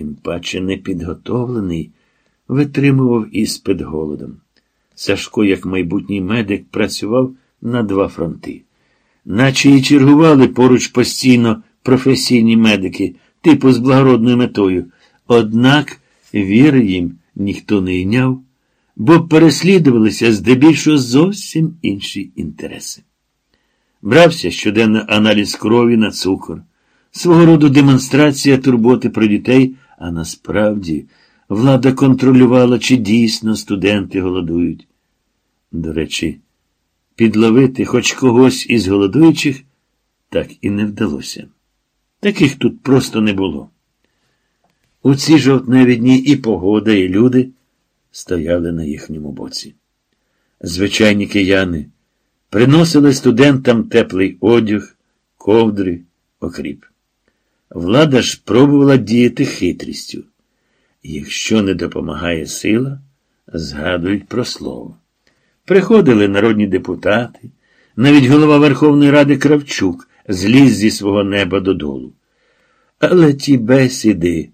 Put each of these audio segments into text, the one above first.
тим паче непідготовлений, витримував іспит голодом. Сашко, як майбутній медик, працював на два фронти. Наче і чергували поруч постійно професійні медики, типу з благородною метою. Однак віри їм ніхто не йняв, бо переслідувалися здебільшого зовсім інші інтереси. Брався щоденно аналіз крові на цукор, свого роду демонстрація турботи про дітей, а насправді влада контролювала, чи дійсно студенти голодують. До речі, підловити хоч когось із голодуючих так і не вдалося. Таких тут просто не було. У ці жовтневі дні і погода, і люди стояли на їхньому боці. Звичайні кияни приносили студентам теплий одяг, ковдри, окріп. Влада ж пробувала діяти хитрістю. Якщо не допомагає сила, згадують про слово. Приходили народні депутати, навіть голова Верховної Ради Кравчук зліз зі свого неба додолу. Але ті бесіди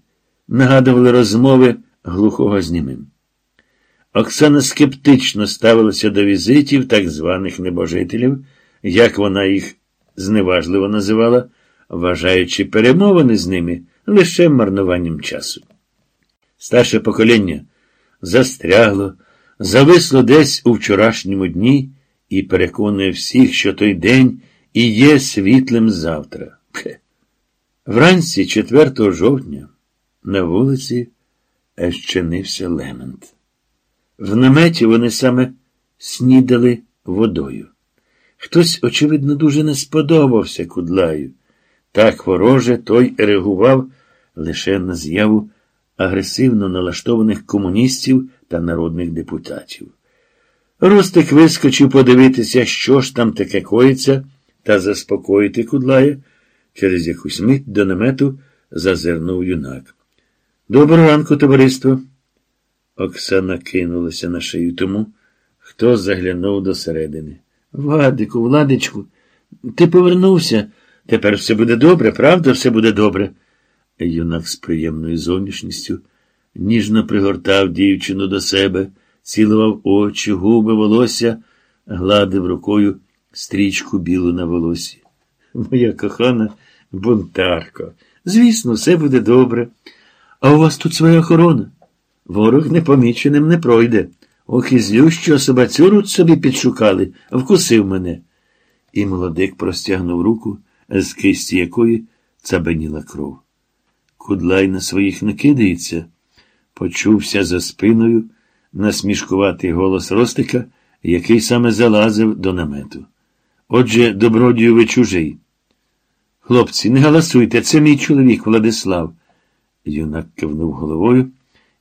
нагадували розмови глухого з німим. Оксана скептично ставилася до візитів так званих небожителів, як вона їх зневажливо називала, вважаючи перемовини з ними лише марнуванням часу. Старше покоління застрягло, зависло десь у вчорашньому дні і переконує всіх, що той день і є світлим завтра. Пхе. Вранці 4 жовтня на вулиці ещенився лемент. В наметі вони саме снідали водою. Хтось, очевидно, дуже не сподобався кудлаю. Так вороже той реагував лише на з'яву агресивно налаштованих комуністів та народних депутатів. Ростик вискочив подивитися, що ж там таке коїться, та заспокоїти кудлая. Через якусь мить до намету зазирнув юнак. Доброго ранку, товариство. Оксана кинулася на шию тому, хто заглянув до середини. Владику, Владичку, ти повернувся. Тепер все буде добре, правда, все буде добре. Юнак з приємною зовнішністю ніжно пригортав дівчину до себе, цілував очі, губи, волосся, гладив рукою стрічку білу на волосі. Моя кохана бунтарко, звісно, все буде добре. А у вас тут своя охорона. Ворог непоміченим не пройде. Ох і злю, що собацюру собі підшукали, вкусив мене. І молодик простягнув руку, з кисті якої цабеніла кров. Кудлай на своїх не кидається, почувся за спиною насмішкуватий голос Ростика, який саме залазив до намету. Отже, добродію ви чужий. Хлопці, не галасуйте, це мій чоловік Владислав. Юнак кивнув головою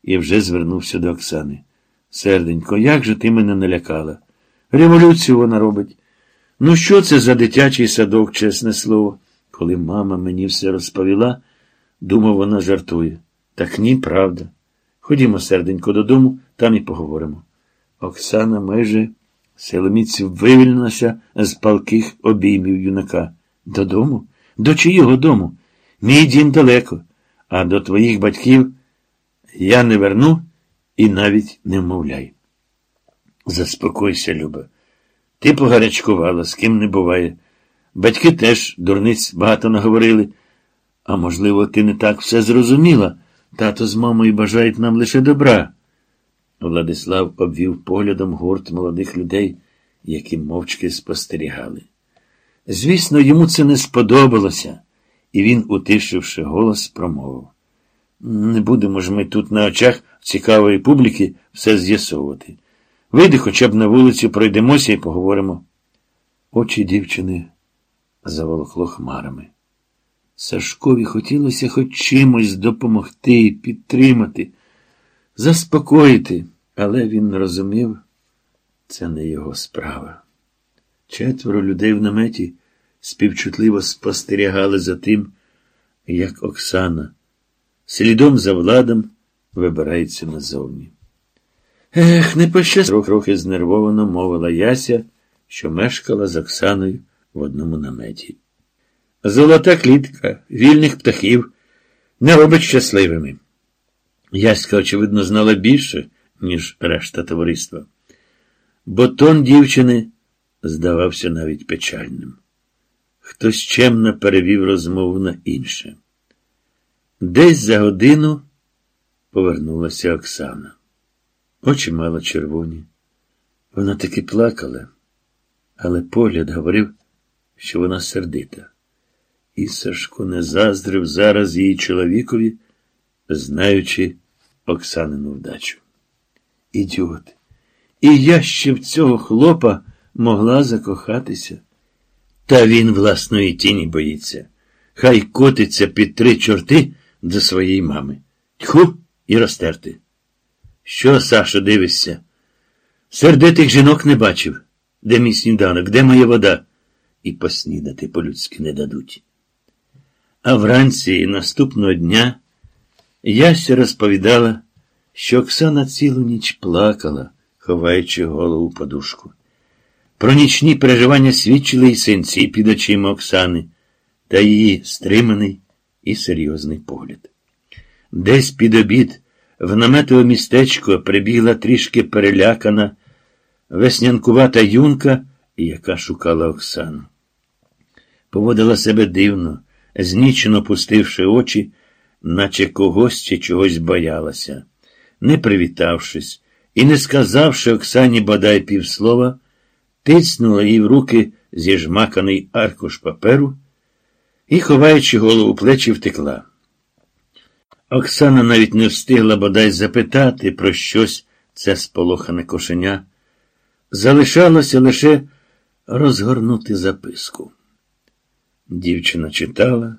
і вже звернувся до Оксани. Серденько, як же ти мене налякала? Революцію вона робить. Ну, що це за дитячий садок, чесне слово? Коли мама мені все розповіла, думав, вона жартує. Так ні, правда. Ходімо, серденько, додому, там і поговоримо. Оксана майже силоміць вивільнилася з палких обіймів юнака. Додому? До чиєго дому? Мій дім далеко, а до твоїх батьків я не верну і навіть не вмовляй. Заспокойся, Люба. Ти погарячкувала, з ким не буває. Батьки теж дурниць багато наговорили. А можливо, ти не так все зрозуміла. Тато з мамою бажають нам лише добра. Владислав обвів поглядом гурт молодих людей, які мовчки спостерігали. Звісно, йому це не сподобалося, і він, утишивши голос, промовив. Не будемо ж ми тут на очах цікавої публіки все з'ясовувати. Вийди хоча б на вулицю, пройдемося і поговоримо. Очі дівчини заволокло хмарами. Сашкові хотілося хоч чимось допомогти, підтримати, заспокоїти, але він розумів, це не його справа. Четверо людей в наметі співчутливо спостерігали за тим, як Оксана слідом за владом вибирається назовні. Ех, не пощастило, трохи знервовано мовила Яся, що мешкала з Оксаною в одному наметі. Золота клітка, вільних птахів не робить щасливими. Яська, очевидно, знала більше, ніж решта товариства. Бо тон дівчини здавався навіть печальним. Хтось чемно перевів розмову на інше. Десь за годину повернулася Оксана. Очі мала червоні. Вона таки плакала, але погляд говорив, що вона сердита. І Сашко не заздрив зараз її чоловікові, знаючи Оксанину вдачу. Ідіот. І я ще в цього хлопа могла закохатися. Та він власної тіні боїться. Хай котиться під три чорти до своєї мами. Тьху і розтерти. Що, Сашо, дивишся? Сердитих жінок не бачив. Де мій сніданок, де моя вода? І поснідати по-людськи не дадуть. А вранці наступного дня Яся розповідала, що Оксана цілу ніч плакала, ховаючи голову подушку. Про нічні переживання свідчили й синці під очима Оксани та її стриманий і серйозний погляд. Десь під обід в наметове містечко прибігла трішки перелякана, веснянкувата юнка, яка шукала Оксану. Поводила себе дивно, знічено пустивши очі, наче когось чи чогось боялася. Не привітавшись і не сказавши Оксані бодай півслова, тиснула їй в руки зіжмаканий аркуш паперу і, ховаючи голову плечі, втекла. Оксана навіть не встигла бодай запитати про щось це сполохане кошеня. Залишалося лише розгорнути записку. Дівчина читала,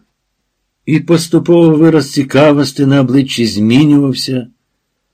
і поступово вираз цікавості на обличчі змінювався.